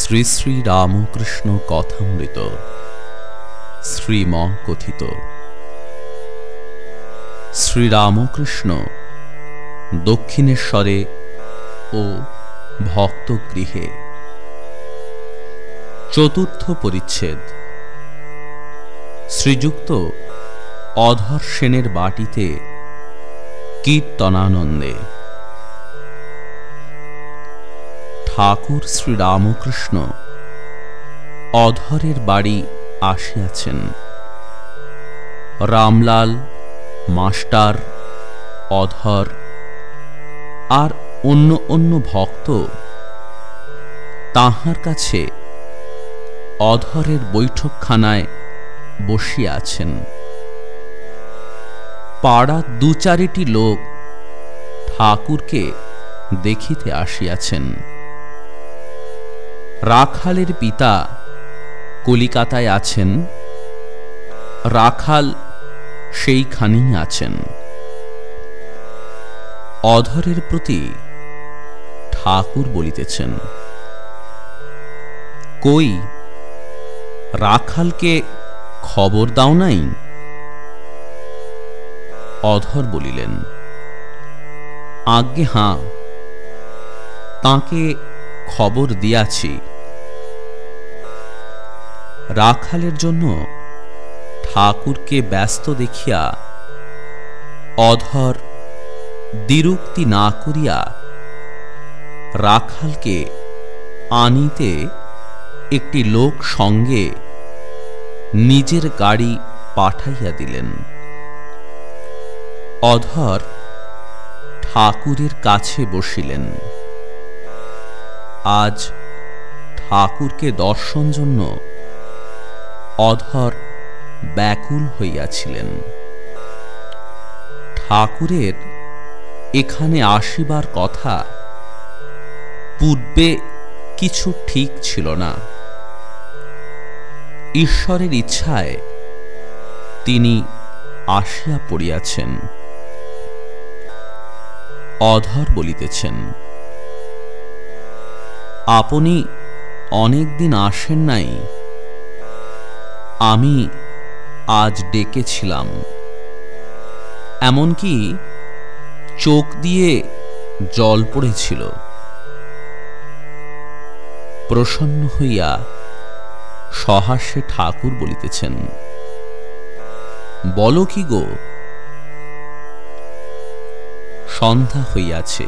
শ্রী শ্রী রামকৃষ্ণ কথামৃত শ্রীম কথিত শ্রীরামকৃষ্ণ দক্ষিণেশ্বরে ও ভক্তগৃহে চতুর্থ পরিচ্ছেদ। শ্রীযুক্ত অধর সেনের বাটিতে কীর্তনানন্দে ঠাকুর শ্রীরামকৃষ্ণ। অধরের বাড়ি আসিয়াছেন। রামলাল, মাস্টার, অধর আর অন্য অন্য ভক্ত তাহার কাছে অধরের বৈঠকখানায় বসিয়া আছেন। পাড়া দু চারিটি লোক ঠাকুরকে দেখিতে আসিয়াছেন। রাখালের পিতা কলিকাতায় আছেন, রাখাল সেইখানেই আছেন। অধরের প্রতি ঠাকুর বলিতেছেন, কই, রাখালকে খবর দাও নাই? অধর বলিলেন, আজ্ঞে, হাঁ, তাকে খবর দিয়াছি। রাখালের জন্য ঠাকুরকে ব্যস্ত দেখিয়া অধর দ্বিরুক্তি না করিয়া রাখালকে আনিতে একটি লোক সঙ্গে নিজের গাড়ি পাঠাইয়া দিলেন। অধর ঠাকুরের কাছে বসিলেন। আজ ঠাকুরকে দর্শন জন্য অধর ব্যাকুল হইয়াছিলেন। ঠাকুরের এখানে আসিবার কথা পূর্বে কিছু ঠিক ছিল না। ঈশ্বরের ইচ্ছায় তিনি আসিয়া পড়িয়াছেন। অধর বলিতেছেন, আপনি অনেক দিন আসেন নাই আমি আজ ডেকেছিলাম। এমনকি চোখ দিয়ে জল পড়েছিল। প্রসন্ন হইয়া সহাস্যে ঠাকুর বলিতেছেন, বলো কি গো, সন্ধ্যা হইয়াছে।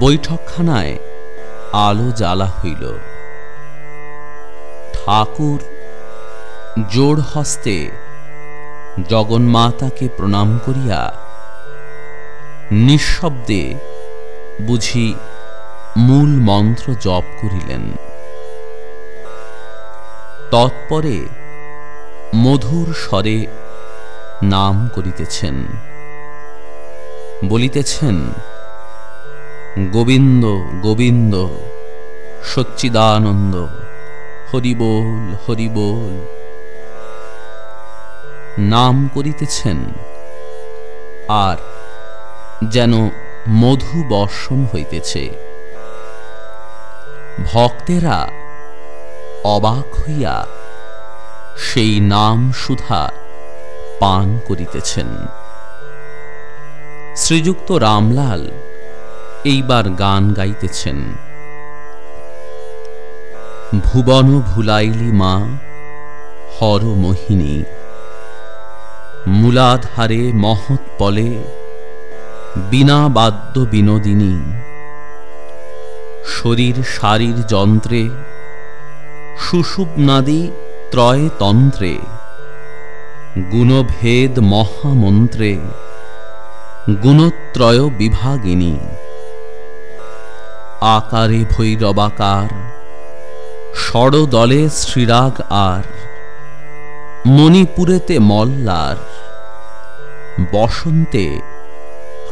বৈঠকখানায় আলো জ্বালা হইল। ঠাকুর জোড় হস্তে জগন্মাতাকে প্রণাম করিয়া নিঃশব্দে বুঝি মূল মন্ত্র জপ করিলেন। তৎপরে মধুর স্বরে নাম করিতেছেন। বলিতেছেন, গোবিন্দ গোবিন্দ, সচ্চিদানন্দ, হরিবোল হরিবোল। নাম করিতেছেন, আর যেন মধু বর্ষণ হইতেছে। ভক্তেরা অবাক হইয়া সেই নাম সুধা পান করিতেছেন। শ্রীযুক্ত রামলাল এইবার গান গাইতেছেন, ভুবন ভুলাইলি মা, হর মোহিনী। মূলাধারে মহৎ পলে, বিনা বাদ্য বিনোদিনী। শরীর শারীর যন্ত্রে সুষুপ্নাদি ত্রয় তন্ত্রে, গুণভেদ মহামন্ত্রে, গুণত্রয় বিভাগিনী। আকারে ভৈরবাকার, ষড়দলে শ্রীরাগ আর মণিপুরেতে মল্লার, বসন্তে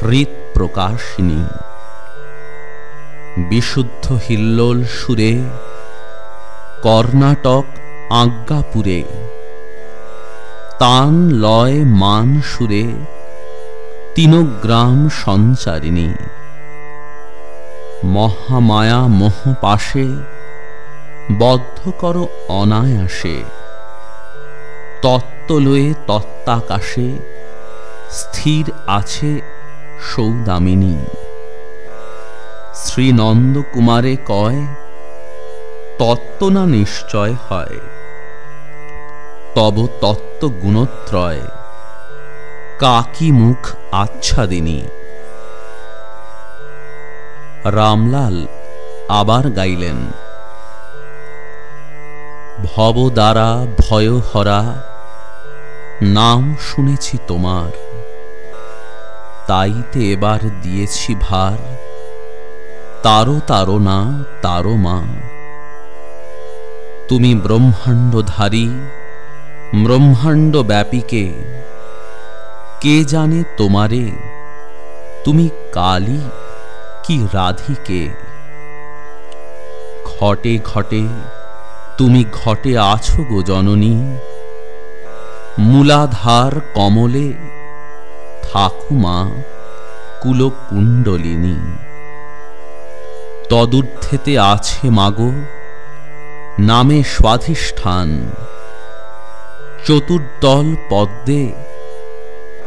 হৃৎ প্রকাশিনী বিশুদ্ধ হিল্লোল সুরে কর্ণাটক আজ্ঞাপুরে। তান লয় মান সুরে তিনগ্রাম সঞ্চারিণী। মহামায়া মোহ পাশে বদ্ধ কর অনায়াসে তত্ত্বলয়ে তত্ত্বাকাশে স্থির আছে সৌদামিনী। শ্রীনন্দ কুমারে কয় তত্ত্ব না নিশ্চয় হয়। তব তত্ত্ব গুণত্রয় কাকি মুখ আচ্ছাদিনী। রামলাল আবার গাইলেন ভব দ্বারা ভয়হরা নাম শুনেছি তোমার। তাইতে এবার দিয়েছি ভার। তারো তারো না তারো মা। তুমি ব্রহ্মাণ্ডধারী ব্রহ্মাণ্ড ব্যাপীকে কে জানে তোমারে? তুমি কালী, কি রাধিকে? ঘটে ঘটে, তুমি ঘটে আছো গো জননী। মূলাধার কমলে ঠাকুমা কুলকুণ্ডলিনী। তদূর্ধ্বেতে আছে মাগো নামে স্বাধিষ্ঠান। চতুর্দল পদ্মে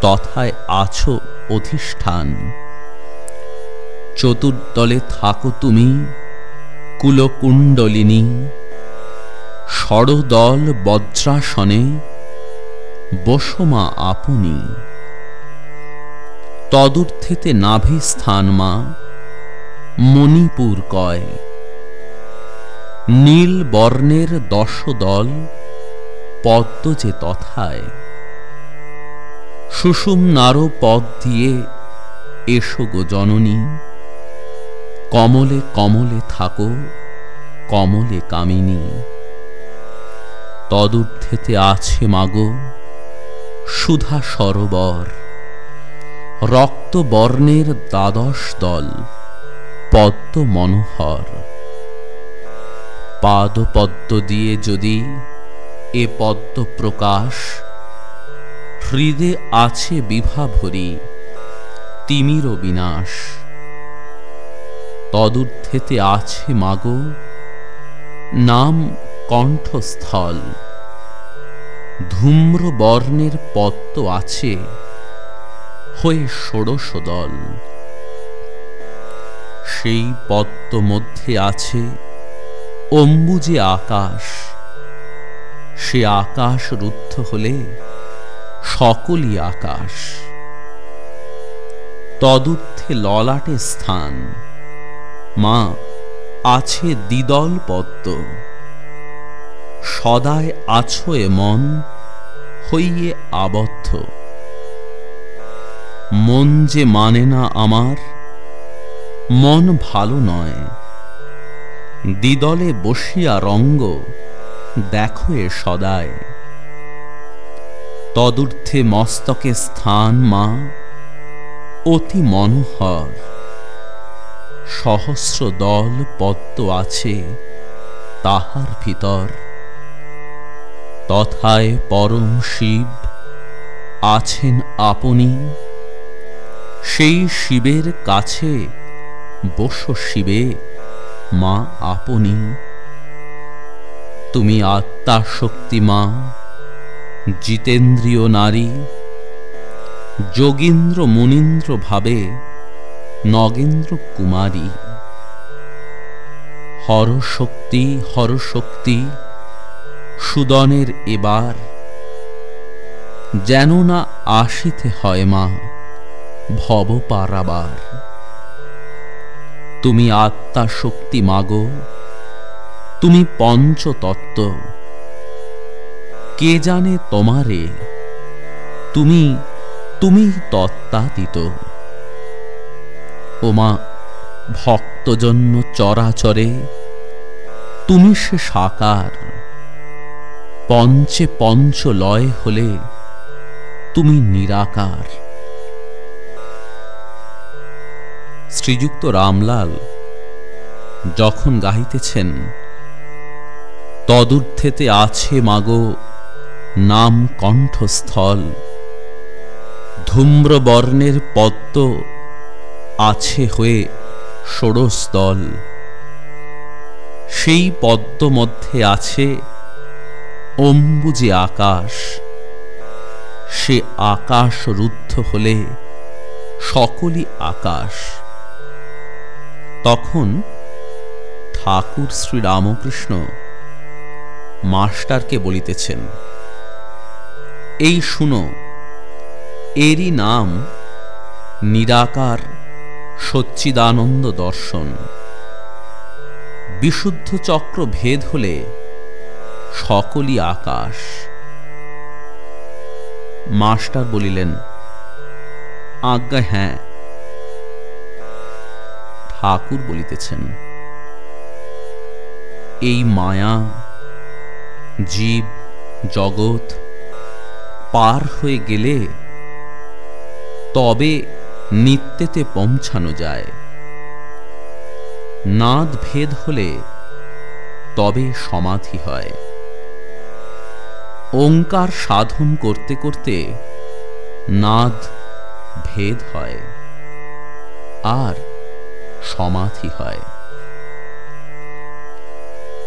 তথায় আছো অধিষ্ঠান। চতুর্দলে থাকো তুমি কুলকুণ্ডলিনী। ষড়দল বজ্রাসনে বসমা আপনি। তদূর্থেতে নাভি স্থান মা, মণিপুর কয়। নীল বর্ণের দশদল পদ্ম যে তথায়। সুষুম নারো পদ দিয়ে এসো গো জননী। কমলে কমলে থাকো, কমলে কামিনী। তদূর্ধ্বেতে আছে মাগো সুধা সরোবর। রক্ত বর্ণের দ্বাদশ দল, পদ্ম মনোহর। পাদপদ্ম দিয়ে যদি এ পদ্ম প্রকাশ, হৃদে আছে বিভাভরি তিমির বিনাশ। তদূর্ধ্বেতে আছে মাগো, নাম কণ্ঠস্থল। ধূম্র বর্ণের পদ্ম আছে। হয়ে ষোড়শ দল। সেই পদ্ম মধ্যে আছে অম্বুজে আকাশ। সে আকাশ রুদ্ধ হলে সকলই আকাশ। তদূর্ধ্বে ললাটে স্থান। মা, আছে দ্বিদল পদ্ম। সদায় আছো এ মন, হইয়ে আবদ্ধ। মন যে মানে না আমার, মন ভালো নয়। দ্বিদলে বসিয়া রঙ্গ, দেখো এ সদায়। তদূর্থে মস্তকে স্থান মা, অতি মনোহর। সহস্র দল পদ্ম আছে তাহার ভিতর। তথায় পরম শিব আছেন আপনি। সেই শিবের কাছে বস শিবে, মা আপনি। তুমি আত্মা শক্তি মা, জিতেন্দ্রীয় নারী। যোগীন্দ্র মুনীন্দ্র ভাবে নগেন্দ্র কুমারী। হরশক্তি হরশক্তি সুদনের এবার। যেন না আসিতে হয় মা ভব পারাবার। তুমি আত্মা শক্তি মাগো, তুমি পঞ্চতত্ত্ব। কে জানে তোমারে, তুমি তুমি তত্ত্বাতীত। ওমা ভক্তজন্য চরাচরে, তুমি সে সাকার। পঞ্চে পঞ্চ লয় হলে তুমি নিরাকার। শ্রীযুক্ত রামলাল যখন গাহিতেছেন তদূর্থেতে আছে মাগো নাম কণ্ঠস্থল। ধূম্রবর্ণের পদ্ম আছে হয়ে ষোড়শদল সেই পদ্ম মধ্যে আছে অম্বুজে আকাশ। সে আকাশ রুদ্ধ হলে সকলই আকাশ। তখন ঠাকুর শ্রী রামকৃষ্ণ মাস্টারকে বলিতেছেন, এই শুনো, এরই নাম নিরাকার সচ্চিদানন্দ দর্শন। বিশুদ্ধ চক্র ভেদ হলে সকলই আকাশ। মাস্টার বলিলেন, আজ্ঞা হ্যাঁ। ঠাকুর বলিতেছেন, এই মায়া, জীব, জগৎ পার হয়ে গেলে তবে নিত্যেতে পৌঁছানো যায়। নাদ ভেদ হলে তবে সমাধি হয়। ওঙ্কার সাধন করতে করতে নাদ ভেদ হয় আর সমাধি হয়।